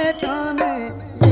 ये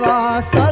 தேவாசா